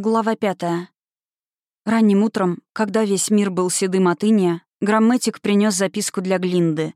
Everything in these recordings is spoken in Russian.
Глава пятая. Ранним утром, когда весь мир был седым от иния, грамматик принес записку для Глинды.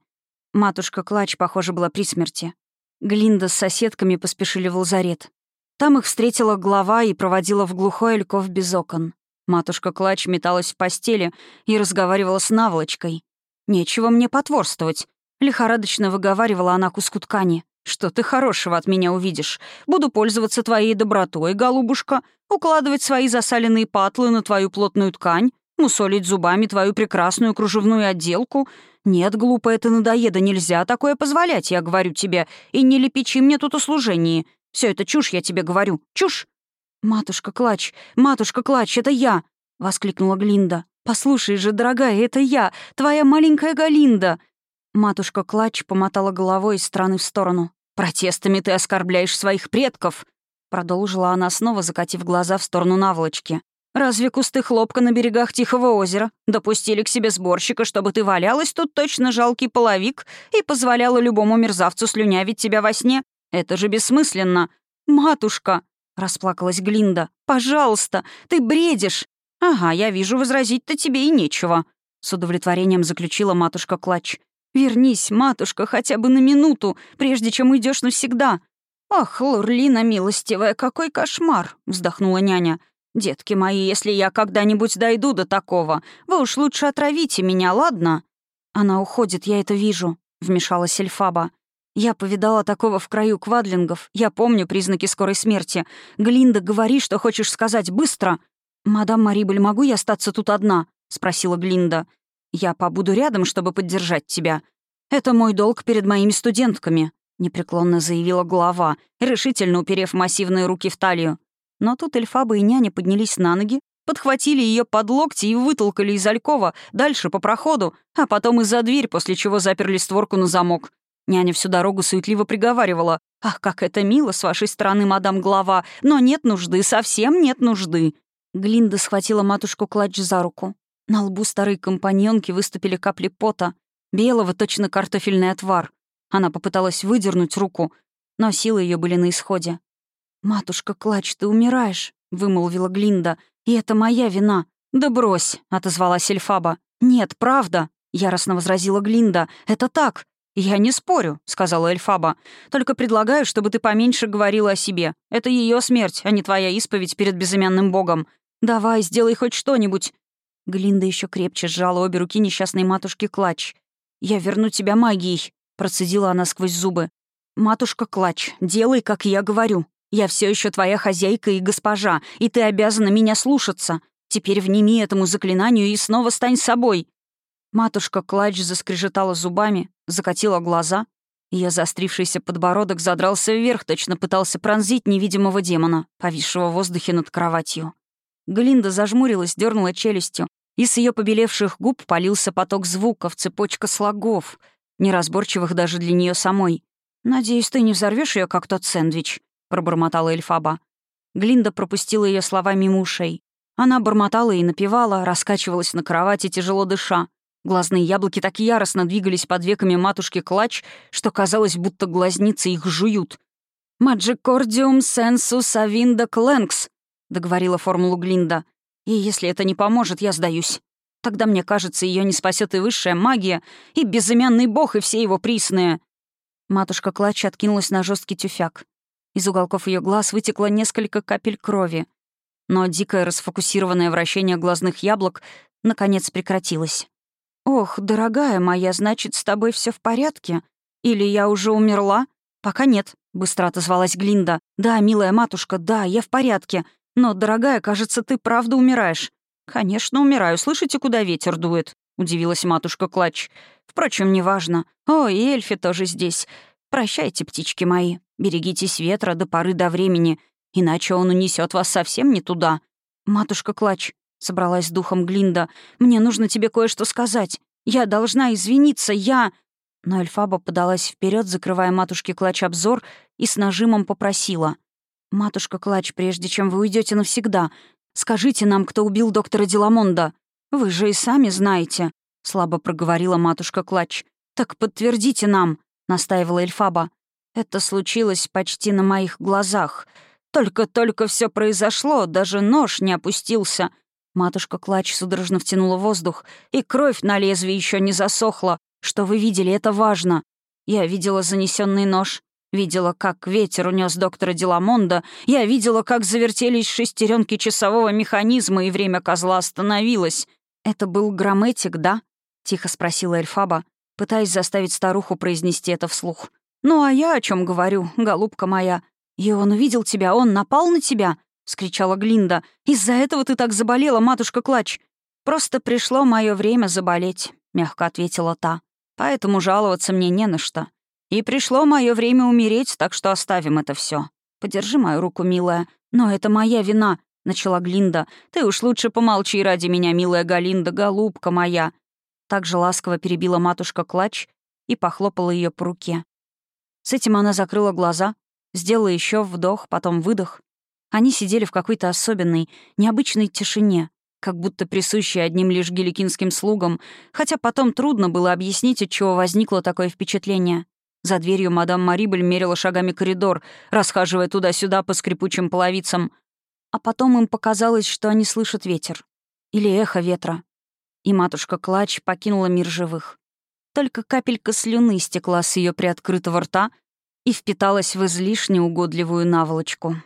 Матушка Клач, похоже, была при смерти. Глинда с соседками поспешили в лазарет. Там их встретила глава и проводила в глухой альков без окон. Матушка Клач металась в постели и разговаривала с наволочкой. «Нечего мне потворствовать», — лихорадочно выговаривала она куску ткани. «Что ты хорошего от меня увидишь? Буду пользоваться твоей добротой, голубушка, укладывать свои засаленные патлы на твою плотную ткань, мусолить зубами твою прекрасную кружевную отделку. Нет, глупая ты надоеда, нельзя такое позволять, я говорю тебе, и не лепечи мне тут услужении. Все это чушь, я тебе говорю, чушь!» «Матушка Клач, матушка Клач, это я!» — воскликнула Глинда. «Послушай же, дорогая, это я, твоя маленькая Галинда!» Матушка Клач помотала головой из стороны в сторону. «Протестами ты оскорбляешь своих предков!» Продолжила она, снова закатив глаза в сторону наволочки. «Разве кусты хлопка на берегах Тихого озера допустили к себе сборщика, чтобы ты валялась тут точно жалкий половик и позволяла любому мерзавцу слюнявить тебя во сне? Это же бессмысленно!» «Матушка!» — расплакалась Глинда. «Пожалуйста, ты бредишь!» «Ага, я вижу, возразить-то тебе и нечего», — с удовлетворением заключила матушка Клач. «Вернись, матушка, хотя бы на минуту, прежде чем уйдешь навсегда». «Ах, Лурлина милостивая, какой кошмар!» — вздохнула няня. «Детки мои, если я когда-нибудь дойду до такого, вы уж лучше отравите меня, ладно?» «Она уходит, я это вижу», — вмешалась Эльфаба. «Я повидала такого в краю квадлингов. Я помню признаки скорой смерти. Глинда, говори, что хочешь сказать, быстро!» «Мадам Марибель, могу я остаться тут одна?» — спросила Глинда. Я побуду рядом, чтобы поддержать тебя. Это мой долг перед моими студентками», — непреклонно заявила глава, решительно уперев массивные руки в талию. Но тут Эльфаба и няня поднялись на ноги, подхватили ее под локти и вытолкали из Алькова дальше по проходу, а потом и за дверь, после чего заперли створку на замок. Няня всю дорогу суетливо приговаривала. «Ах, как это мило с вашей стороны, мадам глава, но нет нужды, совсем нет нужды». Глинда схватила матушку Клатч за руку. На лбу старой компаньонки выступили капли пота, белого точно картофельный отвар. Она попыталась выдернуть руку, но силы ее были на исходе. «Матушка, Клач, ты умираешь», — вымолвила Глинда. «И это моя вина». «Да брось», — отозвалась Эльфаба. «Нет, правда», — яростно возразила Глинда. «Это так». «Я не спорю», — сказала Эльфаба. «Только предлагаю, чтобы ты поменьше говорила о себе. Это ее смерть, а не твоя исповедь перед безымянным богом. Давай, сделай хоть что-нибудь. Глинда еще крепче сжала обе руки несчастной матушки Клач. «Я верну тебя магией», — процедила она сквозь зубы. «Матушка Клач, делай, как я говорю. Я все еще твоя хозяйка и госпожа, и ты обязана меня слушаться. Теперь вними этому заклинанию и снова стань собой». Матушка Клач заскрежетала зубами, закатила глаза. Ее заострившийся подбородок задрался вверх, точно пытался пронзить невидимого демона, повисшего в воздухе над кроватью. Глинда зажмурилась, дернула челюстью, и с ее побелевших губ полился поток звуков, цепочка слогов, неразборчивых даже для нее самой. «Надеюсь, ты не взорвешь ее, как тот сэндвич», — пробормотала Эльфаба. Глинда пропустила ее слова мимо ушей. Она бормотала и напевала, раскачивалась на кровати, тяжело дыша. Глазные яблоки так яростно двигались под веками матушки Клач, что казалось, будто глазницы их жуют. «Маджикордиум сенсус авинда кленкс», договорила формулу Глинда. «И если это не поможет, я сдаюсь. Тогда, мне кажется, ее не спасет и высшая магия, и безымянный бог, и все его присные». Матушка Клатч откинулась на жесткий тюфяк. Из уголков ее глаз вытекло несколько капель крови. Но дикое расфокусированное вращение глазных яблок наконец прекратилось. «Ох, дорогая моя, значит, с тобой все в порядке? Или я уже умерла?» «Пока нет», — быстро отозвалась Глинда. «Да, милая матушка, да, я в порядке. «Но, дорогая, кажется, ты правда умираешь». «Конечно, умираю. Слышите, куда ветер дует?» — удивилась матушка Клач. «Впрочем, неважно. О, и Эльфи тоже здесь. Прощайте, птички мои. Берегитесь ветра до поры до времени, иначе он унесет вас совсем не туда». «Матушка Клач», — собралась с духом Глинда, — «мне нужно тебе кое-что сказать. Я должна извиниться, я...» Но Эльфаба подалась вперед, закрывая матушке Клач обзор, и с нажимом попросила. «Матушка Клач, прежде чем вы уйдете навсегда, скажите нам, кто убил доктора Деламонда. Вы же и сами знаете», — слабо проговорила матушка Клач. «Так подтвердите нам», — настаивала Эльфаба. «Это случилось почти на моих глазах. Только-только все произошло, даже нож не опустился. Матушка Клач судорожно втянула воздух, и кровь на лезвии еще не засохла. Что вы видели, это важно. Я видела занесенный нож, видела, как ветер унес доктора Деламонда, я видела, как завертелись шестеренки часового механизма, и время козла остановилось. «Это был грамметик, да?» — тихо спросила Эльфаба, пытаясь заставить старуху произнести это вслух. «Ну а я о чем говорю, голубка моя? И он увидел тебя, он напал на тебя?» — скричала Глинда. «Из-за этого ты так заболела, матушка Клач?» «Просто пришло мое время заболеть», — мягко ответила та. «Поэтому жаловаться мне не на что. И пришло мое время умереть, так что оставим это все. Подержи мою руку, милая. Но это моя вина», — начала Глинда. «Ты уж лучше помолчи ради меня, милая Галинда, голубка моя». Так же ласково перебила матушка Клач и похлопала ее по руке. С этим она закрыла глаза, сделала еще вдох, потом выдох. Они сидели в какой-то особенной, необычной тишине, как будто присущей одним лишь геликинским слугам, хотя потом трудно было объяснить, от чего возникло такое впечатление. За дверью мадам Марибель мерила шагами коридор, расхаживая туда-сюда по скрипучим половицам. А потом им показалось, что они слышат ветер. Или эхо ветра и матушка Клач покинула мир живых. Только капелька слюны стекла с ее приоткрытого рта и впиталась в излишне угодливую наволочку.